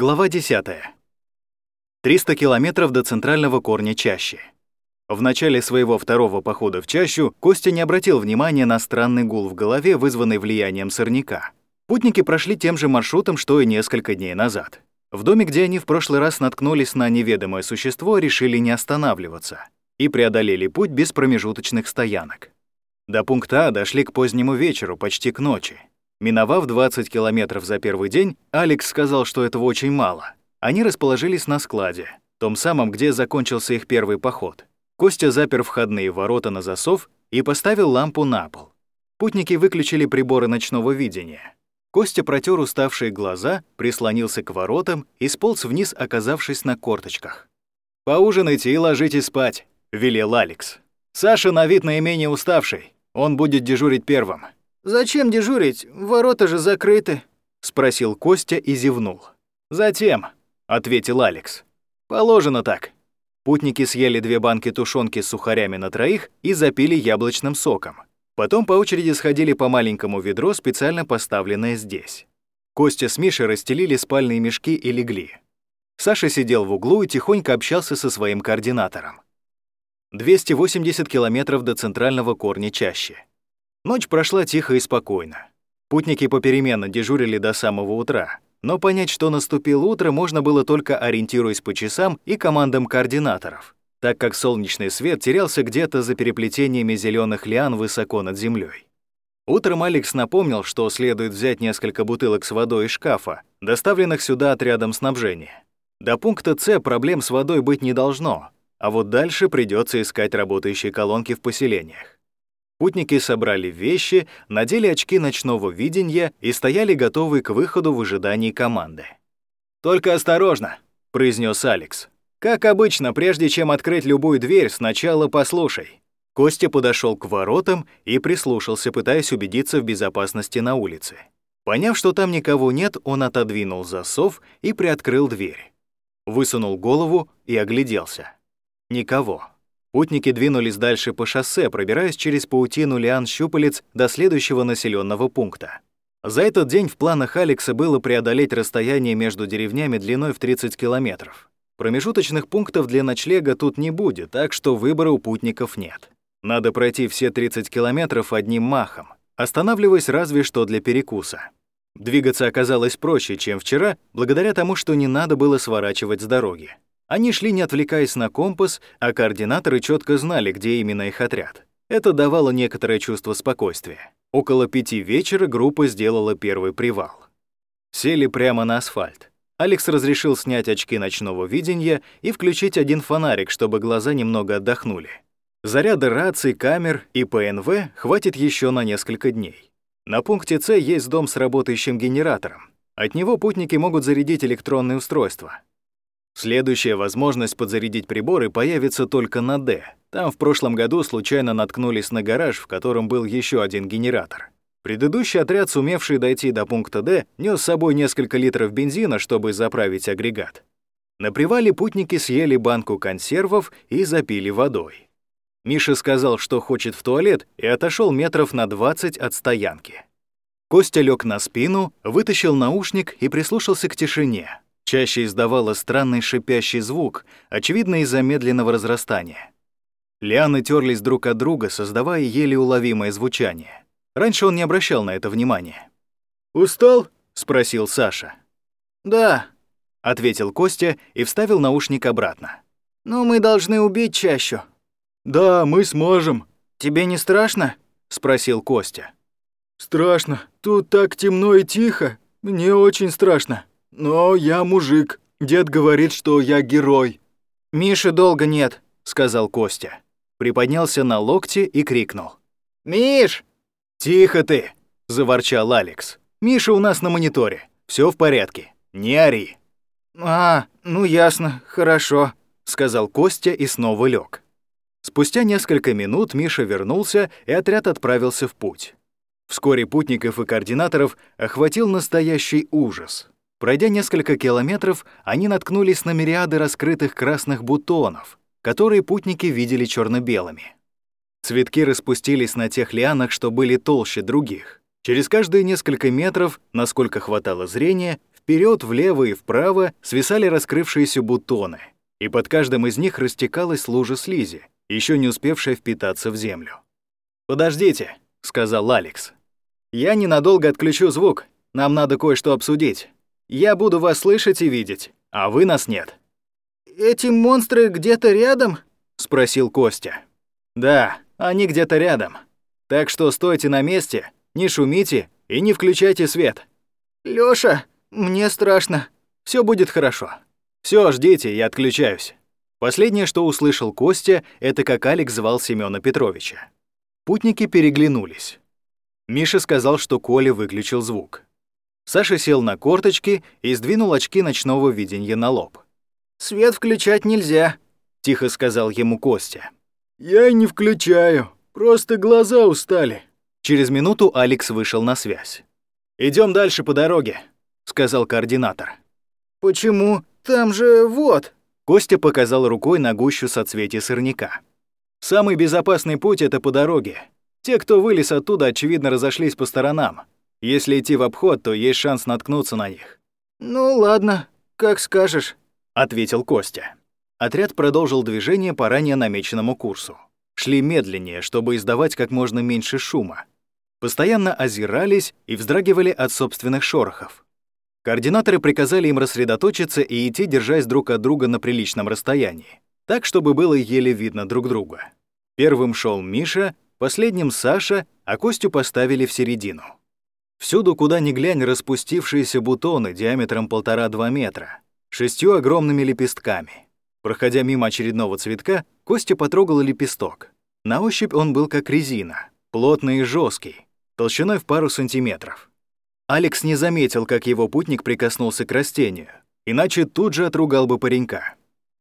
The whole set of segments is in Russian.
Глава 10. 300 километров до центрального корня чащи. В начале своего второго похода в чащу Костя не обратил внимания на странный гул в голове, вызванный влиянием сорняка. Путники прошли тем же маршрутом, что и несколько дней назад. В доме, где они в прошлый раз наткнулись на неведомое существо, решили не останавливаться и преодолели путь без промежуточных стоянок. До пункта А дошли к позднему вечеру, почти к ночи. Миновав 20 километров за первый день, Алекс сказал, что этого очень мало. Они расположились на складе, том самом, где закончился их первый поход. Костя запер входные ворота на засов и поставил лампу на пол. Путники выключили приборы ночного видения. Костя протер уставшие глаза, прислонился к воротам и сполз вниз, оказавшись на корточках. «Поужинайте и ложитесь спать», — велел Алекс. «Саша на вид наименее уставший. Он будет дежурить первым». «Зачем дежурить? Ворота же закрыты», — спросил Костя и зевнул. «Затем», — ответил Алекс. «Положено так». Путники съели две банки тушенки с сухарями на троих и запили яблочным соком. Потом по очереди сходили по маленькому ведро, специально поставленное здесь. Костя с Мишей расстелили спальные мешки и легли. Саша сидел в углу и тихонько общался со своим координатором. 280 километров до центрального корня чаще. Ночь прошла тихо и спокойно. Путники попеременно дежурили до самого утра, но понять, что наступило утро, можно было только ориентируясь по часам и командам координаторов, так как солнечный свет терялся где-то за переплетениями зеленых лиан высоко над землей. Утром Алекс напомнил, что следует взять несколько бутылок с водой из шкафа, доставленных сюда отрядом снабжения. До пункта С проблем с водой быть не должно, а вот дальше придется искать работающие колонки в поселениях. Путники собрали вещи, надели очки ночного видения и стояли готовые к выходу в ожидании команды. «Только осторожно», — произнес Алекс. «Как обычно, прежде чем открыть любую дверь, сначала послушай». Костя подошел к воротам и прислушался, пытаясь убедиться в безопасности на улице. Поняв, что там никого нет, он отодвинул засов и приоткрыл дверь. Высунул голову и огляделся. Никого. Путники двинулись дальше по шоссе, пробираясь через паутину лиан-щупалец до следующего населенного пункта. За этот день в планах Алекса было преодолеть расстояние между деревнями длиной в 30 километров. Промежуточных пунктов для ночлега тут не будет, так что выбора у путников нет. Надо пройти все 30 километров одним махом, останавливаясь разве что для перекуса. Двигаться оказалось проще, чем вчера, благодаря тому, что не надо было сворачивать с дороги. Они шли, не отвлекаясь на компас, а координаторы четко знали, где именно их отряд. Это давало некоторое чувство спокойствия. Около пяти вечера группа сделала первый привал. Сели прямо на асфальт. Алекс разрешил снять очки ночного видения и включить один фонарик, чтобы глаза немного отдохнули. Заряда раций, камер и ПНВ хватит еще на несколько дней. На пункте С есть дом с работающим генератором. От него путники могут зарядить электронные устройства. Следующая возможность подзарядить приборы появится только на «Д». Там в прошлом году случайно наткнулись на гараж, в котором был еще один генератор. Предыдущий отряд, сумевший дойти до пункта «Д», нес с собой несколько литров бензина, чтобы заправить агрегат. На привале путники съели банку консервов и запили водой. Миша сказал, что хочет в туалет, и отошел метров на 20 от стоянки. Костя лег на спину, вытащил наушник и прислушался к тишине чаще издавала странный шипящий звук, очевидно из-за медленного разрастания. Лианы терлись друг от друга, создавая еле уловимое звучание. Раньше он не обращал на это внимания. «Устал?» — спросил Саша. «Да», — ответил Костя и вставил наушник обратно. «Но мы должны убить чащу». «Да, мы сможем». «Тебе не страшно?» — спросил Костя. «Страшно. Тут так темно и тихо. Мне очень страшно». «Но я мужик. Дед говорит, что я герой». «Миши долго нет», — сказал Костя. Приподнялся на локте и крикнул. «Миш!» «Тихо ты!» — заворчал Алекс. «Миша у нас на мониторе. Все в порядке. Не ори». «А, ну ясно, хорошо», — сказал Костя и снова лег. Спустя несколько минут Миша вернулся, и отряд отправился в путь. Вскоре путников и координаторов охватил настоящий ужас. Пройдя несколько километров, они наткнулись на мириады раскрытых красных бутонов, которые путники видели черно-белыми. Цветки распустились на тех лианах, что были толще других. Через каждые несколько метров, насколько хватало зрения, вперед, влево и вправо свисали раскрывшиеся бутоны, и под каждым из них растекалась лужа слизи, еще не успевшая впитаться в землю. «Подождите», — сказал Алекс. «Я ненадолго отключу звук, нам надо кое-что обсудить. Я буду вас слышать и видеть, а вы нас нет». «Эти монстры где-то рядом?» — спросил Костя. «Да, они где-то рядом. Так что стойте на месте, не шумите и не включайте свет». «Лёша, мне страшно». Все будет хорошо. Все, ждите, я отключаюсь». Последнее, что услышал Костя, это как Алекс звал Семёна Петровича. Путники переглянулись. Миша сказал, что Коля выключил звук. Саша сел на корточки и сдвинул очки ночного видения на лоб. «Свет включать нельзя», — тихо сказал ему Костя. «Я не включаю, просто глаза устали». Через минуту Алекс вышел на связь. Идем дальше по дороге», — сказал координатор. «Почему? Там же вот...» Костя показал рукой на гущу соцветия сорняка. «Самый безопасный путь — это по дороге. Те, кто вылез оттуда, очевидно, разошлись по сторонам. Если идти в обход, то есть шанс наткнуться на них». «Ну ладно, как скажешь», — ответил Костя. Отряд продолжил движение по ранее намеченному курсу. Шли медленнее, чтобы издавать как можно меньше шума. Постоянно озирались и вздрагивали от собственных шорохов. Координаторы приказали им рассредоточиться и идти, держась друг от друга на приличном расстоянии, так, чтобы было еле видно друг друга. Первым шел Миша, последним Саша, а Костю поставили в середину. Всюду, куда ни глянь, распустившиеся бутоны диаметром полтора-два метра, шестью огромными лепестками. Проходя мимо очередного цветка, Костя потрогал лепесток. На ощупь он был как резина, плотный и жесткий, толщиной в пару сантиметров. Алекс не заметил, как его путник прикоснулся к растению, иначе тут же отругал бы паренька.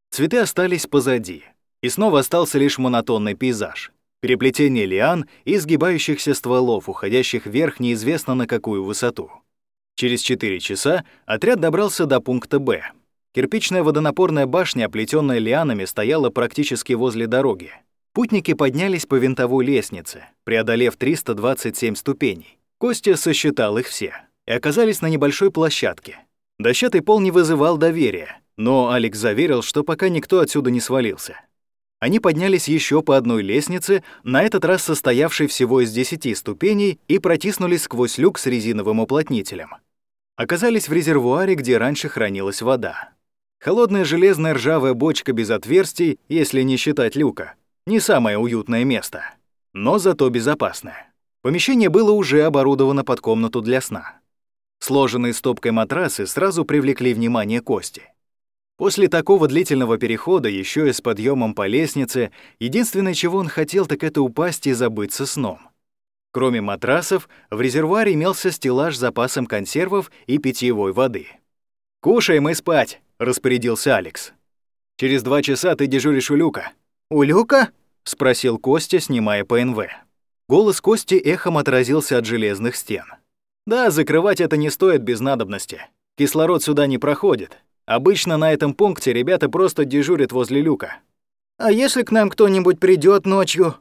Цветы остались позади, и снова остался лишь монотонный пейзаж. Переплетение лиан и сгибающихся стволов, уходящих вверх неизвестно на какую высоту. Через 4 часа отряд добрался до пункта «Б». Кирпичная водонапорная башня, оплетенная лианами, стояла практически возле дороги. Путники поднялись по винтовой лестнице, преодолев 327 ступеней. Костя сосчитал их все и оказались на небольшой площадке. Дощатый пол не вызывал доверия, но Алекс заверил, что пока никто отсюда не свалился. Они поднялись еще по одной лестнице, на этот раз состоявшей всего из десяти ступеней, и протиснулись сквозь люк с резиновым уплотнителем. Оказались в резервуаре, где раньше хранилась вода. Холодная железная ржавая бочка без отверстий, если не считать люка, не самое уютное место, но зато безопасное. Помещение было уже оборудовано под комнату для сна. Сложенные стопкой матрасы сразу привлекли внимание Кости. После такого длительного перехода, еще и с подъемом по лестнице, единственное, чего он хотел, так это упасть и забыться сном. Кроме матрасов, в резервуаре имелся стеллаж с запасом консервов и питьевой воды. «Кушаем и спать», — распорядился Алекс. «Через два часа ты дежуришь у люка». «У люка?» — спросил Костя, снимая ПНВ. Голос Кости эхом отразился от железных стен. «Да, закрывать это не стоит без надобности. Кислород сюда не проходит. Обычно на этом пункте ребята просто дежурят возле люка». «А если к нам кто-нибудь придет ночью?»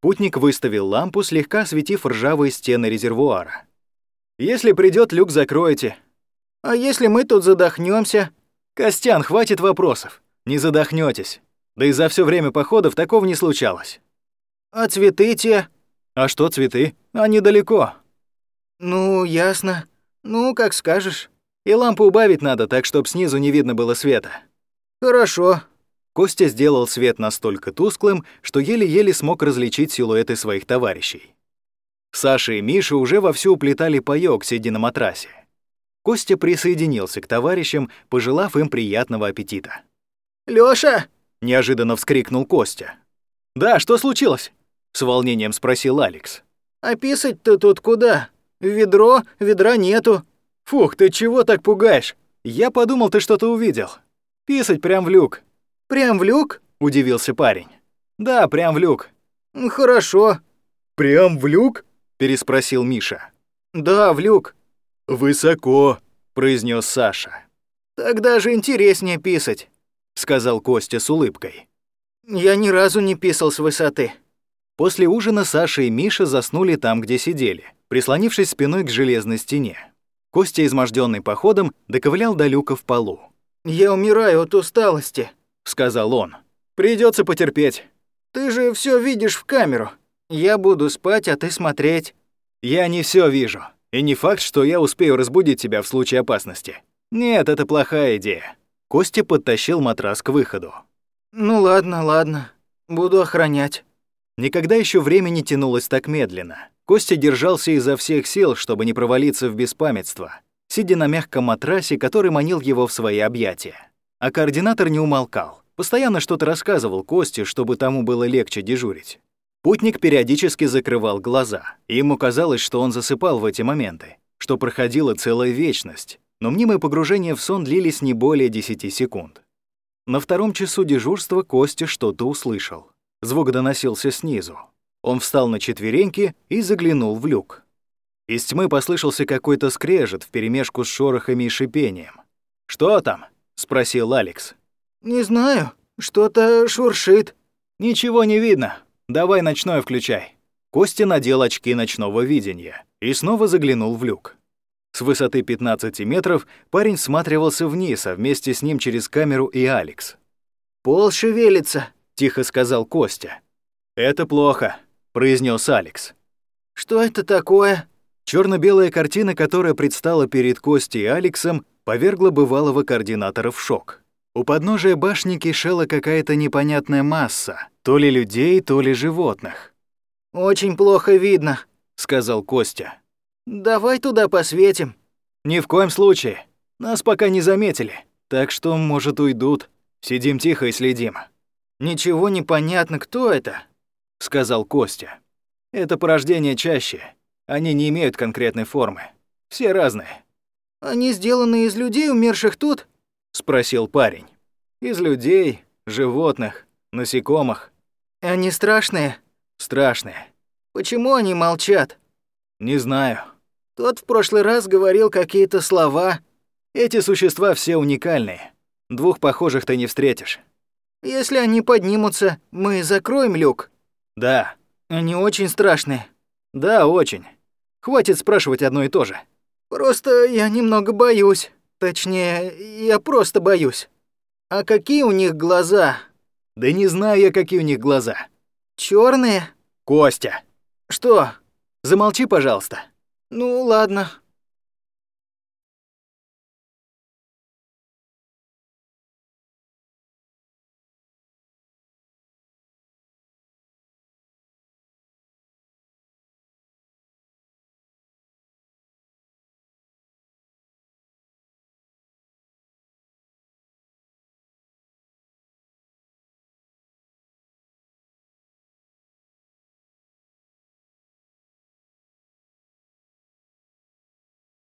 Путник выставил лампу, слегка осветив ржавые стены резервуара. «Если придет, люк закроете». «А если мы тут задохнемся? «Костян, хватит вопросов. Не задохнетесь. Да и за все время походов такого не случалось». «А цветы те?» «А что цветы? Они далеко». «Ну, ясно. Ну, как скажешь. И лампу убавить надо, так чтоб снизу не видно было света». «Хорошо». Костя сделал свет настолько тусклым, что еле-еле смог различить силуэты своих товарищей. Саша и Миша уже вовсю уплетали паёк, сидя на матрасе. Костя присоединился к товарищам, пожелав им приятного аппетита. «Лёша!» — неожиданно вскрикнул Костя. «Да, что случилось?» — с волнением спросил Алекс. «А писать-то тут куда? В ведро, ведра нету». «Фух, ты чего так пугаешь? Я подумал, ты что-то увидел. Писать прям в люк». «Прям в люк?» — удивился парень. «Да, прям в люк». «Хорошо». «Прям в люк?» — переспросил Миша. «Да, в люк». «Высоко», — произнес Саша. «Тогда же интереснее писать», — сказал Костя с улыбкой. «Я ни разу не писал с высоты». После ужина Саша и Миша заснули там, где сидели, прислонившись спиной к железной стене. Костя, изможденный походом, доковылял до люка в полу. «Я умираю от усталости», — сказал он. Придется потерпеть. Ты же все видишь в камеру. Я буду спать, а ты смотреть». «Я не все вижу. И не факт, что я успею разбудить тебя в случае опасности. Нет, это плохая идея». Костя подтащил матрас к выходу. «Ну ладно, ладно. Буду охранять». Никогда еще время не тянулось так медленно. Костя держался изо всех сил, чтобы не провалиться в беспамятство, сидя на мягком матрасе, который манил его в свои объятия. А координатор не умолкал. Постоянно что-то рассказывал Косте, чтобы тому было легче дежурить. Путник периодически закрывал глаза, и ему казалось, что он засыпал в эти моменты, что проходила целая вечность, но мнимые погружения в сон длились не более 10 секунд. На втором часу дежурства Костя что-то услышал. Звук доносился снизу. Он встал на четвереньки и заглянул в люк. Из тьмы послышался какой-то скрежет вперемешку с шорохами и шипением. «Что там?» — спросил Алекс. «Не знаю. Что-то шуршит». «Ничего не видно. Давай ночное включай». Костя надел очки ночного видения и снова заглянул в люк. С высоты 15 метров парень всматривался вниз, а вместе с ним через камеру и Алекс. «Пол шевелится», — тихо сказал Костя. «Это плохо», — произнес Алекс. «Что это такое?» черно белая картина, которая предстала перед Костей и Алексом, повергла бывалого координатора в шок. У подножия башни кишела какая-то непонятная масса, то ли людей, то ли животных. «Очень плохо видно», — сказал Костя. «Давай туда посветим». «Ни в коем случае. Нас пока не заметили, так что, может, уйдут. Сидим тихо и следим». «Ничего не понятно, кто это», — сказал Костя. «Это порождение чаще. Они не имеют конкретной формы. Все разные». «Они сделаны из людей, умерших тут?» — спросил парень. «Из людей, животных, насекомых». «Они страшные?» «Страшные». «Почему они молчат?» «Не знаю». «Тот в прошлый раз говорил какие-то слова». «Эти существа все уникальные. Двух похожих ты не встретишь». «Если они поднимутся, мы закроем люк?» «Да». «Они очень страшные». «Да, очень. Хватит спрашивать одно и то же». «Просто я немного боюсь». Точнее, я просто боюсь. А какие у них глаза? Да не знаю я, какие у них глаза. Черные? Костя. Что? Замолчи, пожалуйста. Ну, ладно.